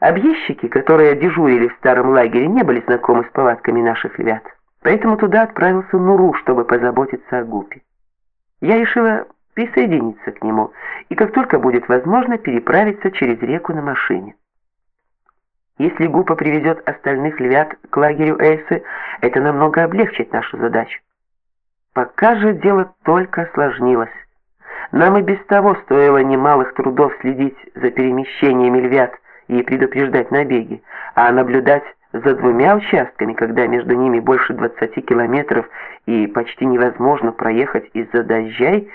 Объездчики, которые дежурили в старом лагере, не были знакомы с палатками наших львят, поэтому туда отправился Нуру, чтобы позаботиться о Гупе. Я решила присоединиться к нему и как только будет возможно переправиться через реку на машине. Если Гупа привезет остальных львят к лагерю Эльсы, это намного облегчит нашу задачу. Пока же дело только осложнилось. Нам и без того стоило немалых трудов следить за перемещениями львят и предупреждать набеги, а наблюдать за двумя участками, когда между ними больше 20 километров и почти невозможно проехать из-за дождей,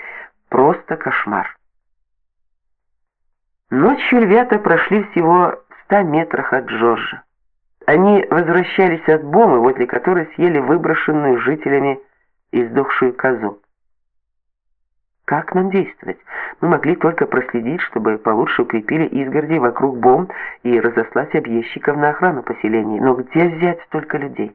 просто кошмар. Ночью львята прошли всего в 100 метрах от Джорджа. Они возвращались от бомбы, возле которой съели выброшенную жителями издохшую козу. Как нам действовать? Мы могли только проследить, чтобы получше укрепили изгороди вокруг бомб и разослать объездчиков на охрану поселений. Но где взять столько людей?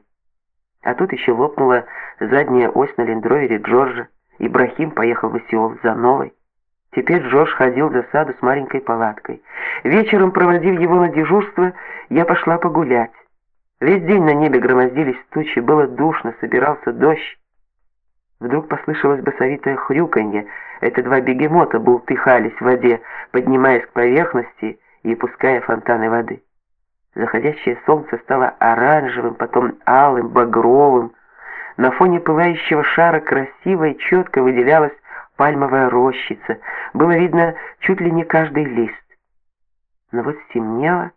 А тут еще лопнула задняя ось на лендровере Джорджа. Ибрахим поехал в Исиол за новой. Теперь Джордж ходил в саду с маленькой палаткой. Вечером, проводив его на дежурство, я пошла погулять. Весь день на небе громоздились тучи, было душно, собирался дождь. Вдруг послышалось басовитое хрюканье. Это два бегемота бултыхались в воде, поднимаясь к поверхности и пуская фонтаны воды. Заходящее солнце стало оранжевым, потом алым, багровым. На фоне пылающего шара красиво и четко выделялась пальмовая рощица. Было видно чуть ли не каждый лист. Но вот стемнело,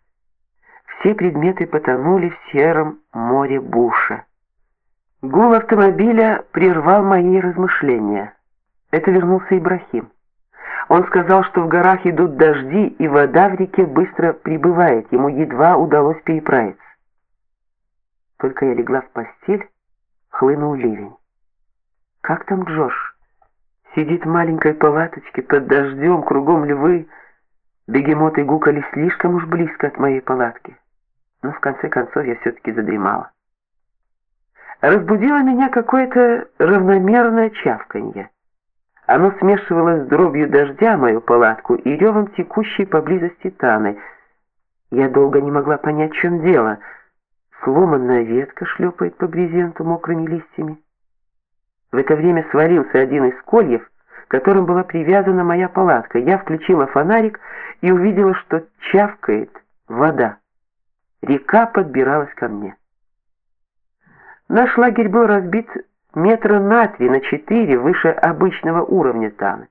все предметы потонули в сером море буша. Гул автомобиля прервал мои размышления. Это вернулся Ибрахим. Он сказал, что в горах идут дожди, и вода в реке быстро прибывает, ему едва удалось переправиться. Только я легла в постель, хлынул ливень. Как там Джош? Сидит в маленькой палаточке под дождем, кругом львы. Бегемоты гукали слишком уж близко от моей палатки. Но в конце концов я все-таки задремала разбудило меня какое-то равномерное чавканье. Оно смешивалось с дробью дождя мою палатку и ревом текущей поблизости Таны. Я долго не могла понять, в чем дело. Сломанная ветка шлепает по брезенту мокрыми листьями. В это время свалился один из кольев, которым была привязана моя палатка. Я включила фонарик и увидела, что чавкает вода. Река подбиралась ко мне. Наш лагерь был разбит метра на три, на четыре выше обычного уровня Таны.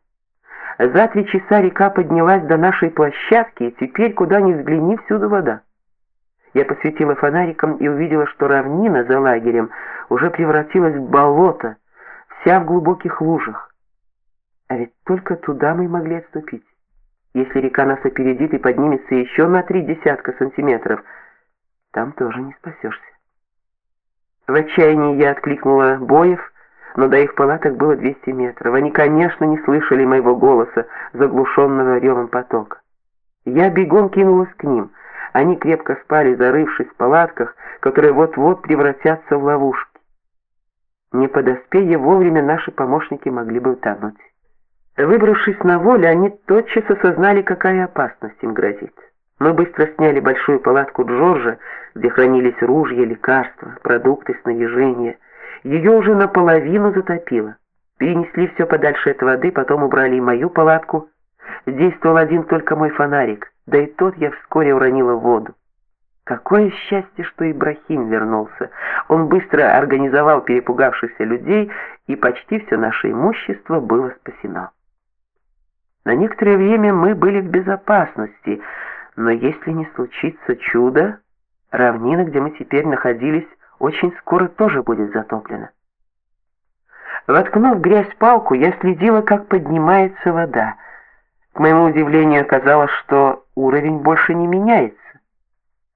За три часа река поднялась до нашей площадки, и теперь, куда ни взгляни, всюду вода. Я посветила фонариком и увидела, что равнина за лагерем уже превратилась в болото, вся в глубоких лужах. А ведь только туда мы могли отступить. Если река нас опередит и поднимется еще на три десятка сантиметров, там тоже не спасешься. В отчаянии я откликнула Боев, но до их палаток было 200 метров. Они, конечно, не слышали моего голоса, заглушенного ревом потока. Я бегом кинулась к ним. Они крепко спали, зарывшись в палатках, которые вот-вот превратятся в ловушки. Не подоспея вовремя, наши помощники могли бы утонуть. Выбравшись на волю, они тотчас осознали, какая опасность им грозит. Мы быстро сняли большую палатку Джорджа, где хранились ружья, лекарства, продукты, снаряжение. Ее уже наполовину затопило. Перенесли все подальше от воды, потом убрали и мою палатку. Действовал один только мой фонарик, да и тот я вскоре уронила в воду. Какое счастье, что Ибрахим вернулся. Он быстро организовал перепугавшихся людей, и почти все наше имущество было спасено. На некоторое время мы были в безопасности, но если не случится чудо, равнина, где мы теперь находились, очень скоро тоже будет затоплена. Воткнув в грязь палку, я следила, как поднимается вода. К моему удивлению оказалось, что уровень больше не меняется.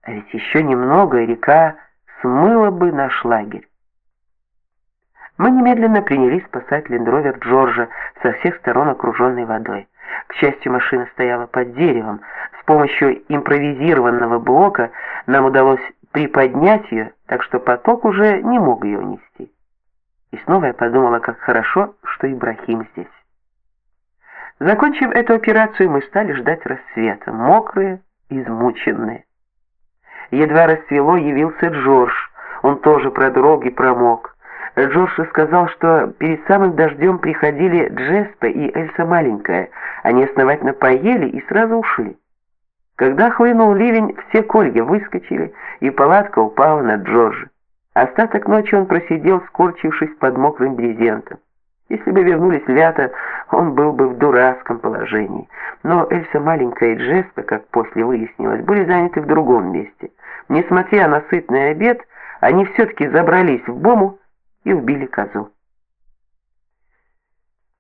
А ведь еще немного, и река смыла бы наш лагерь. Мы немедленно принялись спасать лендровер Джорджа со всех сторон окруженный водой. К счастью, машина стояла под деревом. С помощью импровизированного блока нам удалось приподнять ее, так что поток уже не мог ее нести. И снова я подумала, как хорошо, что Ибрахим здесь. Закончив эту операцию, мы стали ждать рассвета, мокрые, измученные. Едва рассвело, явился Джордж. Он тоже продрог и промок. Джордж сказал, что перед самым дождем приходили Джеспа и Эльса маленькая. Они основательно поели и сразу ушли. Когда хлынул ливень, все кольги выскочили, и палатка упала на Джорджа. Остаток ночи он просидел, скорчившись под мокрым брезентом. Если бы вернулись лята, он был бы в дурацком положении. Но Эльса маленькая и Джеспа, как после выяснилось, были заняты в другом месте. Несмотря на сытный обед, они все-таки забрались в бому и убили козу.